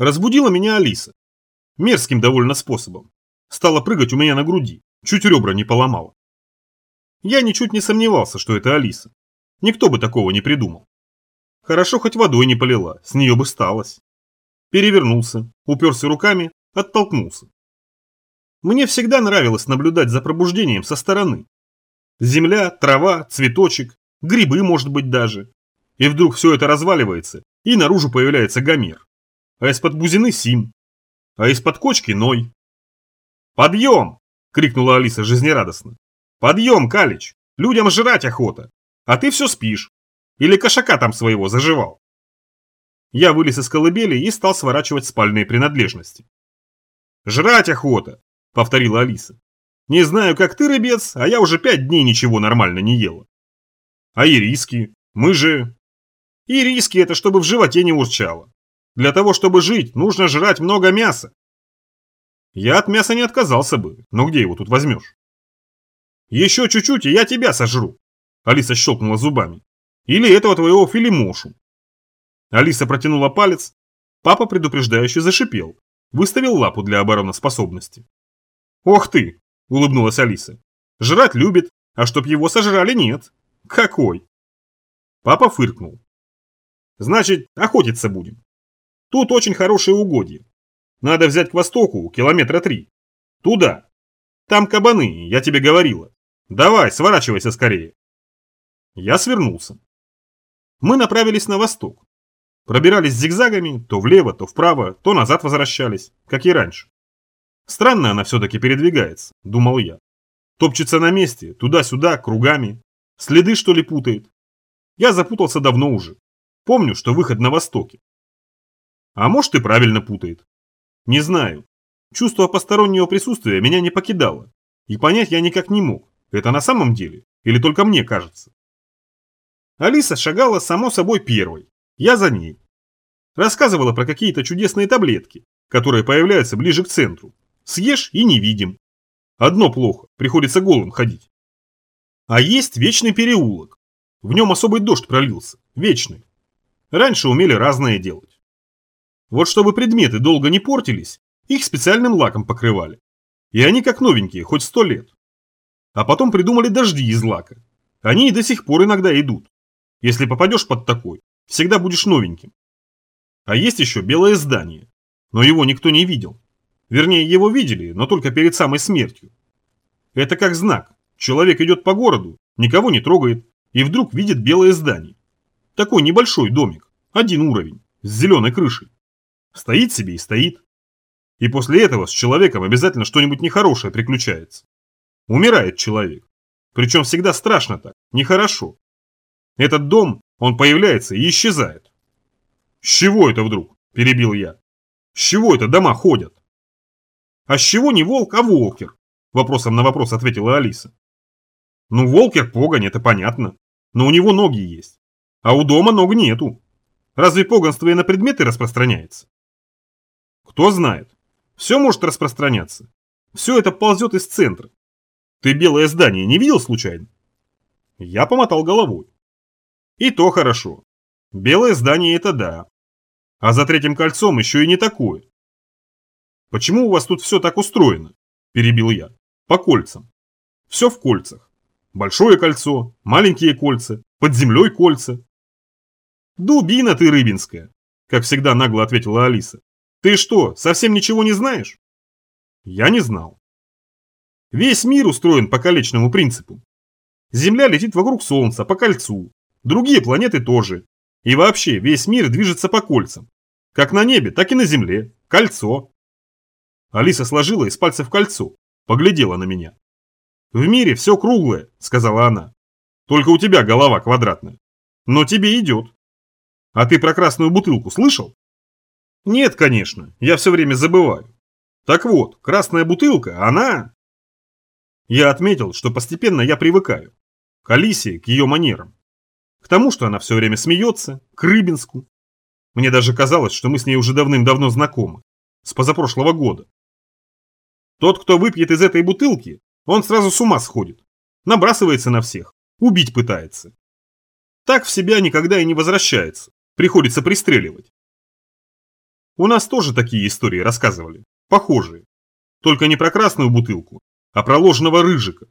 Разбудила меня Алиса. Мерзким довольно способом. Стала прыгать у меня на груди, чуть ребра не поломала. Я ничуть не сомневался, что это Алиса. Никто бы такого не придумал. Хорошо хоть водой не полила, с нее бы сталось. Перевернулся, уперся руками, оттолкнулся. Мне всегда нравилось наблюдать за пробуждением со стороны. Земля, трава, цветочек, грибы, может быть, даже. И вдруг все это разваливается, и наружу появляется Гомер. А из-под бузины Сим. А из-под кочки Ной. «Подъем!» – крикнула Алиса жизнерадостно. «Подъем, Калич! Людям жрать охота! А ты все спишь! Или кошака там своего заживал?» Я вылез из колыбели и стал сворачивать спальные принадлежности. «Жрать охота!» – повторила Алиса. «Не знаю, как ты, рыбец, а я уже пять дней ничего нормально не ела. А ириски? Мы же...» «Ириски – это чтобы в животе не урчало. Для того, чтобы жить, нужно жрать много мяса. Я от мяса не отказался бы, но где его тут возьмешь? Еще чуть-чуть, и я тебя сожру. Алиса щелкнула зубами. Или этого твоего филимошу. Алиса протянула палец. Папа предупреждающе зашипел. Выставил лапу для обороноспособности. Ох ты, улыбнулась Алиса. Жрать любит, а чтоб его сожрали нет. Какой? Папа фыркнул. Значит, охотиться будем. Тут очень хорошие угодья. Надо взять к востоку, километра три. Туда. Там кабаны, я тебе говорила. Давай, сворачивайся скорее. Я свернулся. Мы направились на восток. Пробирались зигзагами, то влево, то вправо, то назад возвращались, как и раньше. Странно она все-таки передвигается, думал я. Топчется на месте, туда-сюда, кругами. Следы, что ли, путает. Я запутался давно уже. Помню, что выход на востоке. А может и правильно путает. Не знаю. Чувство постороннего присутствия меня не покидало. И понять я никак не мог, это на самом деле или только мне кажется. Алиса шагала само собой первой, я за ней. Рассказывала про какие-то чудесные таблетки, которые появляются ближе к центру. Съешь и не видим. Одно плохо, приходится голым ходить. А есть вечный переулок. В нем особый дождь пролился, вечный. Раньше умели разное делать. Вот чтобы предметы долго не портились, их специальным лаком покрывали. И они как новенькие, хоть сто лет. А потом придумали дожди из лака. Они и до сих пор иногда идут. Если попадешь под такой, всегда будешь новеньким. А есть еще белое здание. Но его никто не видел. Вернее, его видели, но только перед самой смертью. Это как знак. Человек идет по городу, никого не трогает, и вдруг видит белое здание. Такой небольшой домик, один уровень, с зеленой крышей. Стоит себе и стоит. И после этого с человеком обязательно что-нибудь нехорошее приключается. Умирает человек. Причем всегда страшно так, нехорошо. Этот дом, он появляется и исчезает. С чего это вдруг? Перебил я. С чего это дома ходят? А с чего не волк, а волкер? Вопросом на вопрос ответила Алиса. Ну, волкер погонь, это понятно. Но у него ноги есть. А у дома ног нету. Разве погонство и на предметы распространяется? Кто знает. Все может распространяться. Все это ползет из центра. Ты белое здание не видел случайно? Я помотал головой. И то хорошо. Белое здание это да. А за третьим кольцом еще и не такое. Почему у вас тут все так устроено? Перебил я. По кольцам. Все в кольцах. Большое кольцо, маленькие кольца, под землей кольца. Дубина ты рыбинская, как всегда нагло ответила Алиса. Ты что, совсем ничего не знаешь? Я не знал. Весь мир устроен по колечному принципу. Земля летит вокруг Солнца по кольцу, другие планеты тоже. И вообще весь мир движется по кольцам. Как на небе, так и на земле. Кольцо. Алиса сложила из пальцев кольцо, поглядела на меня. «В мире все круглое», — сказала она. «Только у тебя голова квадратная. Но тебе идет. А ты про красную бутылку слышал?» Нет, конечно, я все время забываю. Так вот, красная бутылка, она... Я отметил, что постепенно я привыкаю. К Алисе, к ее манерам. К тому, что она все время смеется, к Рыбинску. Мне даже казалось, что мы с ней уже давным-давно знакомы. С позапрошлого года. Тот, кто выпьет из этой бутылки, он сразу с ума сходит. Набрасывается на всех. Убить пытается. Так в себя никогда и не возвращается. Приходится пристреливать. У нас тоже такие истории рассказывали, похожие. Только не про красную бутылку, а про ложного рыжика.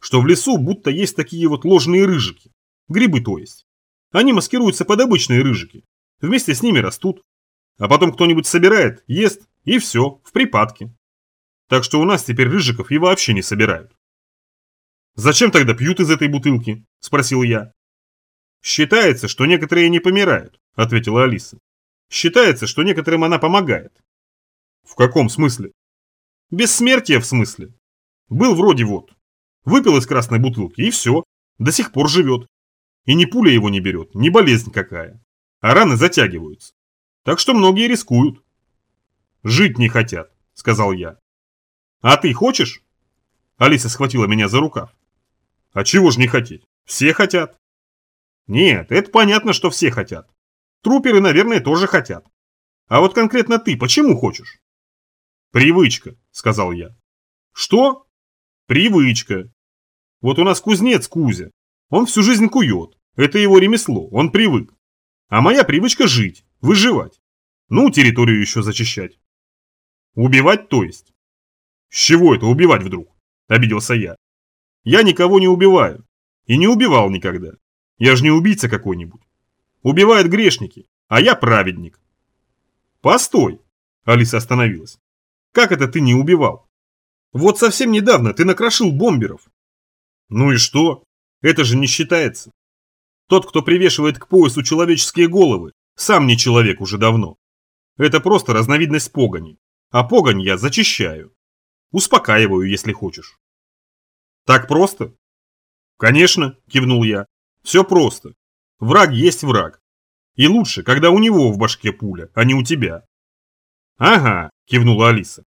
Что в лесу будто есть такие вот ложные рыжики. Грибы то есть. Они маскируются под обычные рыжики. Вместе с ними растут. А потом кто-нибудь собирает, ест, и все, в припадке. Так что у нас теперь рыжиков и вообще не собирают. «Зачем тогда пьют из этой бутылки?» – спросил я. «Считается, что некоторые не помирают», – ответила Алиса. «Считается, что некоторым она помогает». «В каком смысле?» «Бессмертие в смысле. Был вроде вот. Выпил из красной бутылки и все. До сих пор живет. И ни пуля его не берет, ни болезнь какая. А раны затягиваются. Так что многие рискуют». «Жить не хотят», – сказал я. «А ты хочешь?» Алиса схватила меня за рукав. «А чего ж не хотеть? Все хотят». «Нет, это понятно, что все хотят. Труперы, наверное, тоже хотят. А вот конкретно ты почему хочешь?» «Привычка», — сказал я. «Что?» «Привычка. Вот у нас кузнец Кузя. Он всю жизнь кует. Это его ремесло, он привык. А моя привычка жить, выживать. Ну, территорию еще зачищать. Убивать, то есть. С чего это убивать вдруг? Обиделся я. Я никого не убиваю. И не убивал никогда. Я же не убийца какой-нибудь. Убивают грешники, а я праведник. Постой. Алиса остановилась. Как это ты не убивал? Вот совсем недавно ты накрошил бомберов. Ну и что? Это же не считается. Тот, кто привешивает к поясу человеческие головы, сам не человек уже давно. Это просто разновидность погони. А погонь я зачищаю. Успокаиваю, если хочешь. Так просто? Конечно, кивнул я. Все просто. Враг есть враг. И лучше, когда у него в башке пуля, а не у тебя. Ага, кивнула Алиса.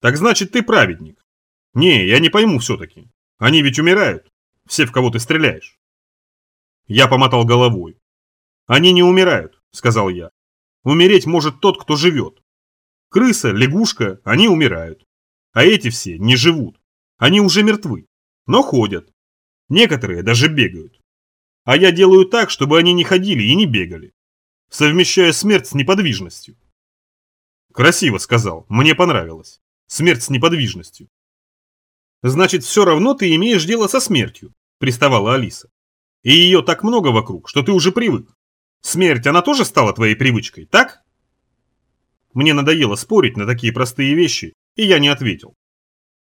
Так значит, ты праведник. Не, я не пойму все-таки. Они ведь умирают. Все, в кого ты стреляешь. Я помотал головой. Они не умирают, сказал я. Умереть может тот, кто живет. Крыса, лягушка, они умирают. А эти все не живут. Они уже мертвы, но ходят. Некоторые даже бегают. А я делаю так, чтобы они не ходили и не бегали. Совмещая смерть с неподвижностью. Красиво сказал, мне понравилось. Смерть с неподвижностью. Значит, все равно ты имеешь дело со смертью, приставала Алиса. И ее так много вокруг, что ты уже привык. Смерть, она тоже стала твоей привычкой, так? Мне надоело спорить на такие простые вещи, и я не ответил.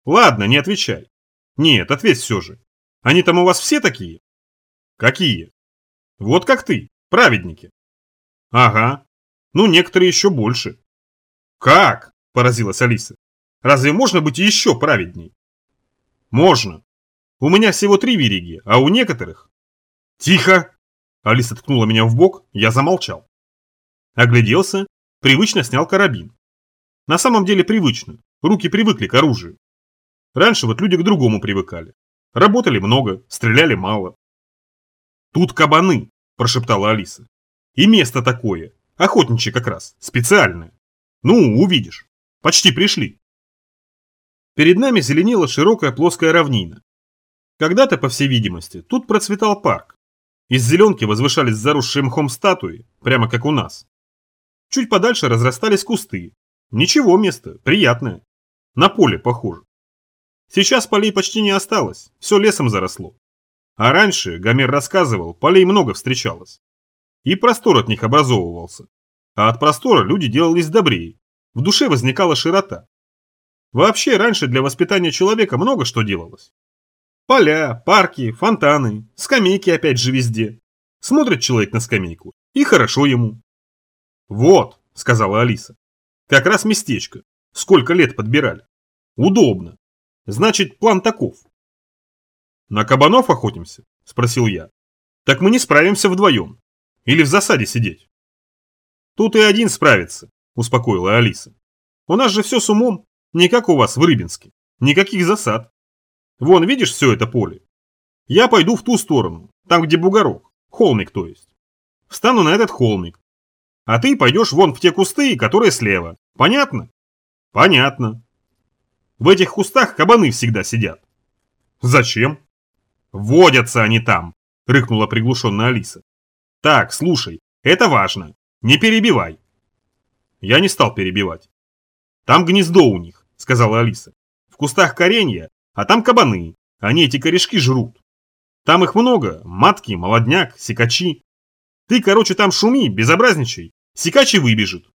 Ладно, не отвечай. Нет, ответь все же. Они там у вас все такие? Какие? Вот как ты, праведники. Ага. Ну, некоторые еще больше. Как? Поразилась Алиса. Разве можно быть еще праведней? Можно. У меня всего три вериги, а у некоторых... Тихо! Алиса ткнула меня в бок, я замолчал. Огляделся Привычно снял карабин. На самом деле привычно. Руки привыкли к оружию. Раньше вот люди к другому привыкали. Работали много, стреляли мало. «Тут кабаны», – прошептала Алиса. «И место такое. Охотничье как раз. Специальное. Ну, увидишь. Почти пришли». Перед нами зеленела широкая плоская равнина. Когда-то, по всей видимости, тут процветал парк. Из зеленки возвышались заросшие мхом статуи, прямо как у нас. Чуть подальше разрастались кусты. Ничего место, приятное. На поле похоже. Сейчас полей почти не осталось, все лесом заросло. А раньше, Гомер рассказывал, полей много встречалось. И простор от них образовывался. А от простора люди делались добрее. В душе возникала широта. Вообще, раньше для воспитания человека много что делалось. Поля, парки, фонтаны, скамейки опять же везде. Смотрит человек на скамейку, и хорошо ему. «Вот», — сказала Алиса, — «как раз местечко. Сколько лет подбирали. Удобно. Значит, план таков». «На кабанов охотимся?» – спросил я. «Так мы не справимся вдвоем. Или в засаде сидеть?» «Тут и один справится», – успокоила Алиса. «У нас же все с умом, не как у вас в Рыбинске. Никаких засад. Вон, видишь все это поле? Я пойду в ту сторону, там, где бугорок, холмик то есть. Встану на этот холмик, а ты пойдешь вон в те кусты, которые слева. Понятно? Понятно. В этих кустах кабаны всегда сидят. Зачем? Водятся они там, рыкнула приглушенно Алиса. Так, слушай, это важно. Не перебивай. Я не стал перебивать. «Там гнездо у них», — сказала Алиса. «В кустах коренья, а там кабаны. Они эти корешки жрут. Там их много, матки, молодняк, сикачи. Ты, короче, там шуми, безобразничай. Сикачи выбежит.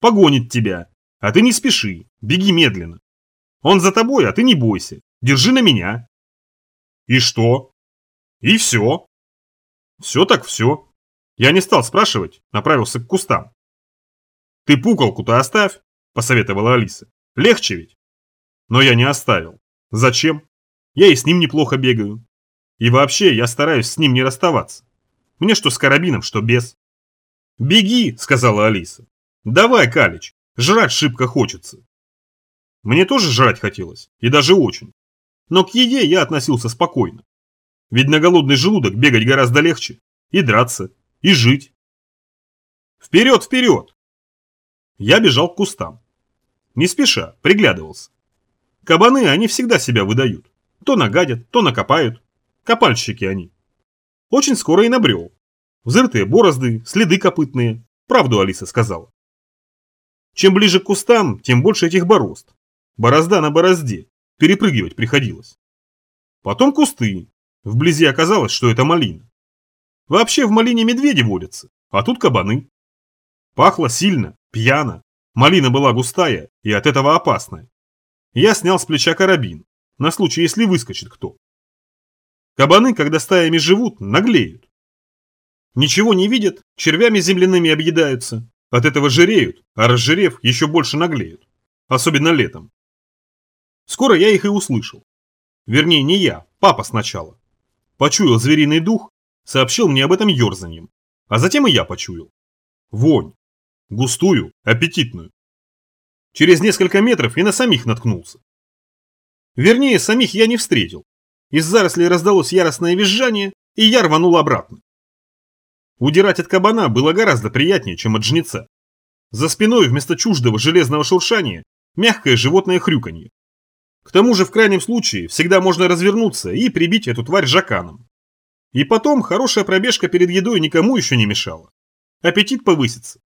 Погонит тебя. А ты не спеши, беги медленно. Он за тобой, а ты не бойся. Держи на меня. И что? И все. Все так все. Я не стал спрашивать, направился к кустам. Ты пукалку-то оставь, посоветовала Алиса. Легче ведь. Но я не оставил. Зачем? Я и с ним неплохо бегаю. И вообще, я стараюсь с ним не расставаться. Мне что с карабином, что без. «Беги», — сказала Алиса. «Давай, Калич, жрать шибко хочется». Мне тоже жрать хотелось, и даже очень. Но к еде я относился спокойно. Ведь на голодный желудок бегать гораздо легче. И драться, и жить. Вперед, вперед! Я бежал к кустам. Не спеша, приглядывался. Кабаны, они всегда себя выдают. То нагадят, то накопают. Копальщики они. Очень скоро и набрел. Взрытые борозды, следы копытные. Правду Алиса сказала. Чем ближе к кустам, тем больше этих борозд. Борозда на борозде. Перепрыгивать приходилось. Потом кусты. Вблизи оказалось, что это малина. Вообще в малине медведи водятся, а тут кабаны. Пахло сильно, пьяно. Малина была густая и от этого опасная. Я снял с плеча карабин, на случай, если выскочит кто. Кабаны, когда стаями живут, наглеют. Ничего не видят, червями земляными объедаются. От этого жиреют, а разжирев, еще больше наглеют. Особенно летом. Скоро я их и услышал. Вернее, не я, папа сначала. Почуял звериный дух, сообщил мне об этом ерзаньем. А затем и я почуял. Вонь. Густую, аппетитную. Через несколько метров и на самих наткнулся. Вернее, самих я не встретил, из зарослей раздалось яростное визжание, и я рванул обратно. Удирать от кабана было гораздо приятнее, чем от жнеца. За спиной вместо чуждого железного шуршания мягкое животное хрюканье. К тому же в крайнем случае всегда можно развернуться и прибить эту тварь жаканом. И потом хорошая пробежка перед едой никому еще не мешала. Аппетит повысится.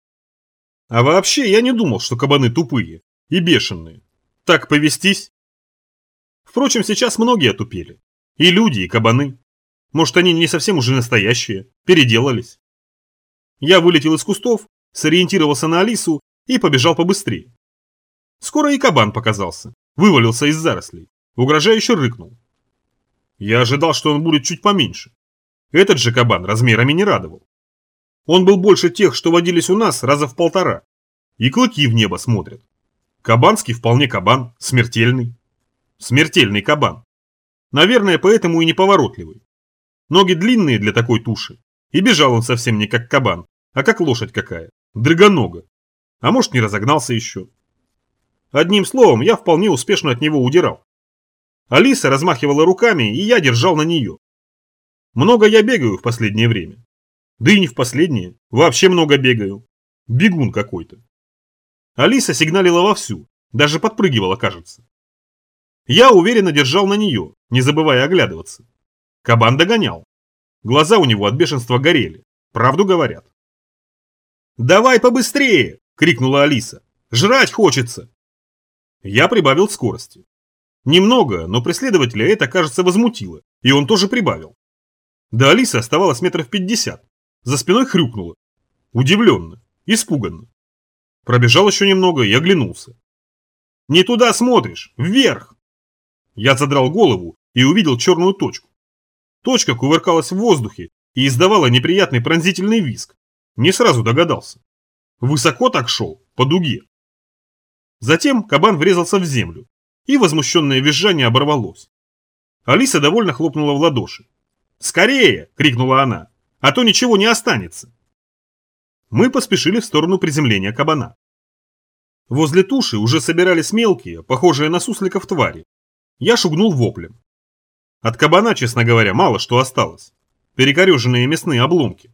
А вообще я не думал, что кабаны тупые и бешеные. Так повестись? Впрочем, сейчас многие отупели. И люди, и кабаны. Может, они не совсем уже настоящие, переделались. Я вылетел из кустов, сориентировался на Алису и побежал побыстрее. Скоро и кабан показался, вывалился из зарослей, угрожающе рыкнул. Я ожидал, что он будет чуть поменьше. Этот же кабан размерами не радовал. Он был больше тех, что водились у нас раза в полтора. И клыки в небо смотрят. Кабанский вполне кабан, смертельный. Смертельный кабан. Наверное, поэтому и неповоротливый. Ноги длинные для такой туши. И бежал он совсем не как кабан, а как лошадь какая. Дрыгонога. А может, не разогнался еще. Одним словом, я вполне успешно от него удирал. Алиса размахивала руками, и я держал на нее. Много я бегаю в последнее время. Да и не в последнее, вообще много бегаю. Бегун какой-то. Алиса сигналила вовсю, даже подпрыгивала, кажется. Я уверенно держал на нее, не забывая оглядываться. Кабан догонял. Глаза у него от бешенства горели. Правду говорят. «Давай побыстрее!» – крикнула Алиса. «Жрать хочется!» Я прибавил скорости. Немного, но преследователя это, кажется, возмутило, и он тоже прибавил. До Алисы оставалось метров пятьдесят. За спиной хрюкнуло. Удивленно, испуганно. Пробежал еще немного и оглянулся. «Не туда смотришь, вверх!» Я задрал голову и увидел черную точку. Точка кувыркалась в воздухе и издавала неприятный пронзительный визг. Не сразу догадался. Высоко так шел, по дуге. Затем кабан врезался в землю, и возмущенное визжание оборвалось. Алиса довольно хлопнула в ладоши. «Скорее!» – крикнула она, – «а то ничего не останется!» Мы поспешили в сторону приземления кабана. Возле туши уже собирались мелкие, похожие на сусликов твари, я шугнул воплем. От кабана, честно говоря, мало что осталось. Перекореженные мясные обломки.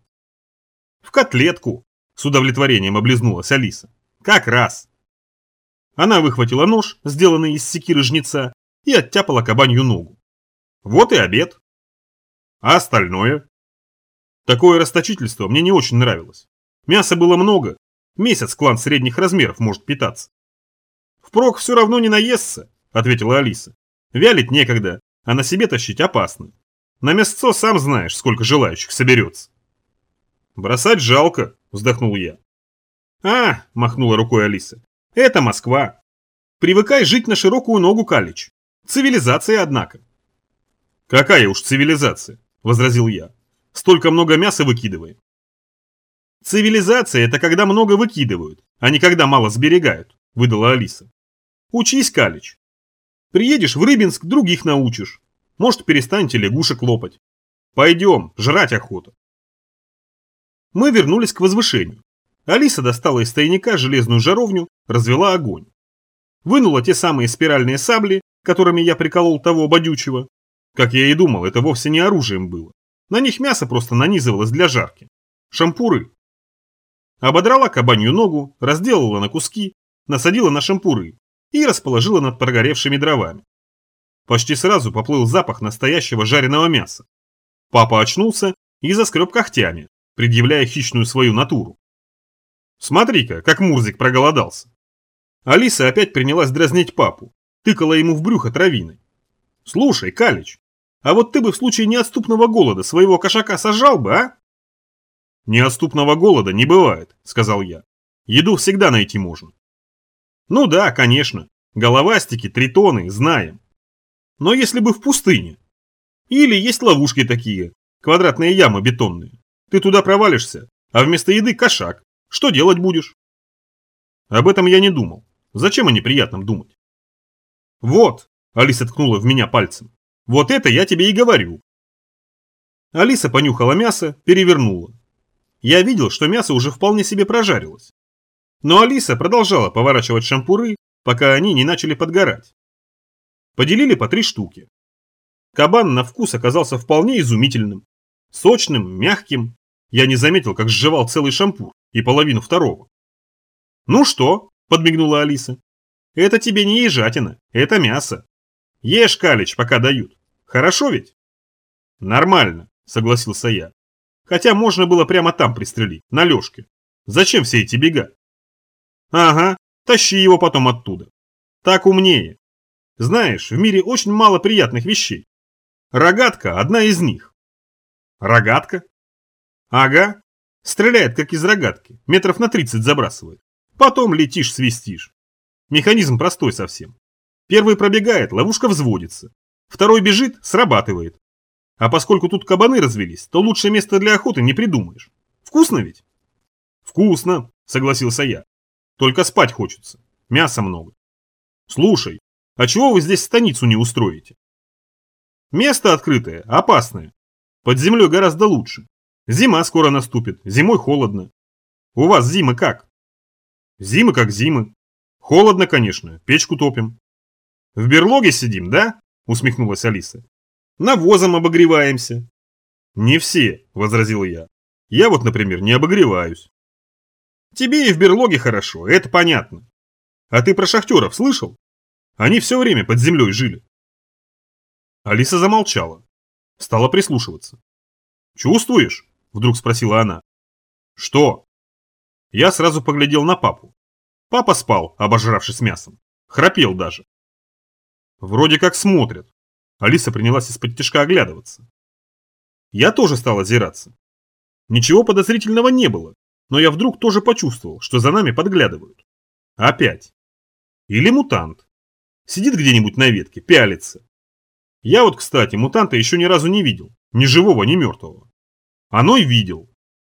В котлетку, с удовлетворением облизнулась Алиса. Как раз. Она выхватила нож, сделанный из секиры жнеца, и оттяпала кабанью ногу. Вот и обед. А остальное? Такое расточительство мне не очень нравилось. Мяса было много, Месяц клан средних размеров может питаться. Впрок все равно не наестся, ответила Алиса. Вялить некогда, а на себе тащить опасно. На мясцо сам знаешь, сколько желающих соберется. Бросать жалко, вздохнул я. А, махнула рукой Алиса, это Москва. Привыкай жить на широкую ногу, Калич. Цивилизация, однако. Какая уж цивилизация, возразил я. Столько много мяса выкидываем. Цивилизация – это когда много выкидывают, а не когда мало сберегают, выдала Алиса. Учись, Калич. Приедешь в Рыбинск, других научишь. Может, перестанете лягушек лопать. Пойдем, жрать охота. Мы вернулись к возвышению. Алиса достала из тайника железную жаровню, развела огонь. Вынула те самые спиральные сабли, которыми я приколол того бодючего. Как я и думал, это вовсе не оружием было. На них мясо просто нанизывалось для жарки. Шампуры. Ободрала кабанью ногу, разделала на куски, насадила на шампуры и расположила над прогоревшими дровами. Почти сразу поплыл запах настоящего жареного мяса. Папа очнулся и заскреб когтями, предъявляя хищную свою натуру. Смотри-ка, как Мурзик проголодался. Алиса опять принялась дразнить папу, тыкала ему в брюхо травиной. Слушай, Калич, а вот ты бы в случае неотступного голода своего кошака сожрал бы, а? Неотступного голода не бывает, сказал я. Еду всегда найти можно. Ну да, конечно. Головастики, тритоны, знаем. Но если бы в пустыне. Или есть ловушки такие, квадратные ямы бетонные. Ты туда провалишься, а вместо еды кошак. Что делать будешь? Об этом я не думал. Зачем о неприятном думать? Вот, Алиса ткнула в меня пальцем. Вот это я тебе и говорю. Алиса понюхала мясо, перевернула. Я видел, что мясо уже вполне себе прожарилось. Но Алиса продолжала поворачивать шампуры, пока они не начали подгорать. Поделили по три штуки. Кабан на вкус оказался вполне изумительным. Сочным, мягким. Я не заметил, как сживал целый шампур и половину второго. «Ну что?» – подмигнула Алиса. «Это тебе не ежатина, это мясо. Ешь, Калич, пока дают. Хорошо ведь?» «Нормально», – согласился я. Хотя можно было прямо там пристрелить, на лёжке. Зачем все эти бега? Ага, тащи его потом оттуда. Так умнее. Знаешь, в мире очень мало приятных вещей. Рогатка – одна из них. Рогатка? Ага. Стреляет, как из рогатки. Метров на 30 забрасывает. Потом летишь, свистишь. Механизм простой совсем. Первый пробегает, ловушка взводится. Второй бежит, срабатывает. А поскольку тут кабаны развелись, то лучшее место для охоты не придумаешь. Вкусно ведь? Вкусно, согласился я. Только спать хочется. Мяса много. Слушай, а чего вы здесь станицу не устроите? Место открытое, опасное. Под землей гораздо лучше. Зима скоро наступит, зимой холодно. У вас зимы как? Зимы как зимы. Холодно, конечно, печку топим. В берлоге сидим, да? Усмехнулась Алиса. Навозом обогреваемся. Не все, возразил я. Я вот, например, не обогреваюсь. Тебе и в берлоге хорошо, это понятно. А ты про шахтеров слышал? Они все время под землей жили. Алиса замолчала. Стала прислушиваться. «Чувствуешь?» – вдруг спросила она. «Что?» Я сразу поглядел на папу. Папа спал, обожравшись мясом. Храпел даже. Вроде как смотрят. Алиса принялась из-под тяжка оглядываться. Я тоже стал озираться. Ничего подозрительного не было, но я вдруг тоже почувствовал, что за нами подглядывают. Опять. Или мутант. Сидит где-нибудь на ветке, пялится. Я вот, кстати, мутанта еще ни разу не видел. Ни живого, ни мертвого. Оно и видел.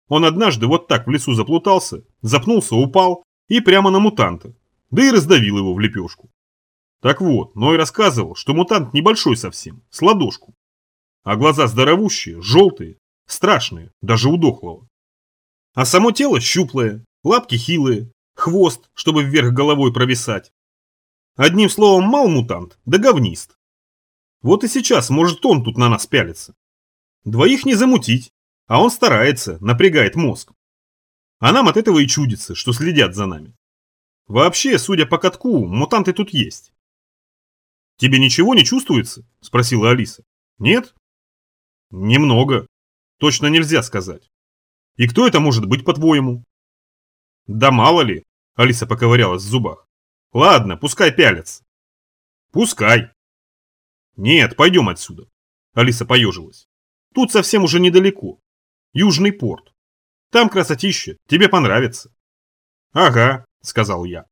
Он однажды вот так в лесу заплутался, запнулся, упал и прямо на мутанта. Да и раздавил его в лепешку. Так вот, Ной рассказывал, что мутант небольшой совсем, с ладошку. А глаза здоровущие, желтые, страшные, даже у дохлого. А само тело щуплое, лапки хилые, хвост, чтобы вверх головой провисать. Одним словом, мал мутант, да говнист. Вот и сейчас может он тут на нас пялиться. Двоих не замутить, а он старается, напрягает мозг. А нам от этого и чудится, что следят за нами. Вообще, судя по катку, мутанты тут есть. «Тебе ничего не чувствуется?» – спросила Алиса. «Нет?» «Немного. Точно нельзя сказать. И кто это может быть, по-твоему?» Да мало ли, Алиса поковырялась в зубах. Ладно, пускай пялятся. Пускай. Нет, пойдем отсюда. Алиса поежилась. Тут совсем уже недалеко. Южный порт. Там красотища, тебе понравится. Ага, сказал я.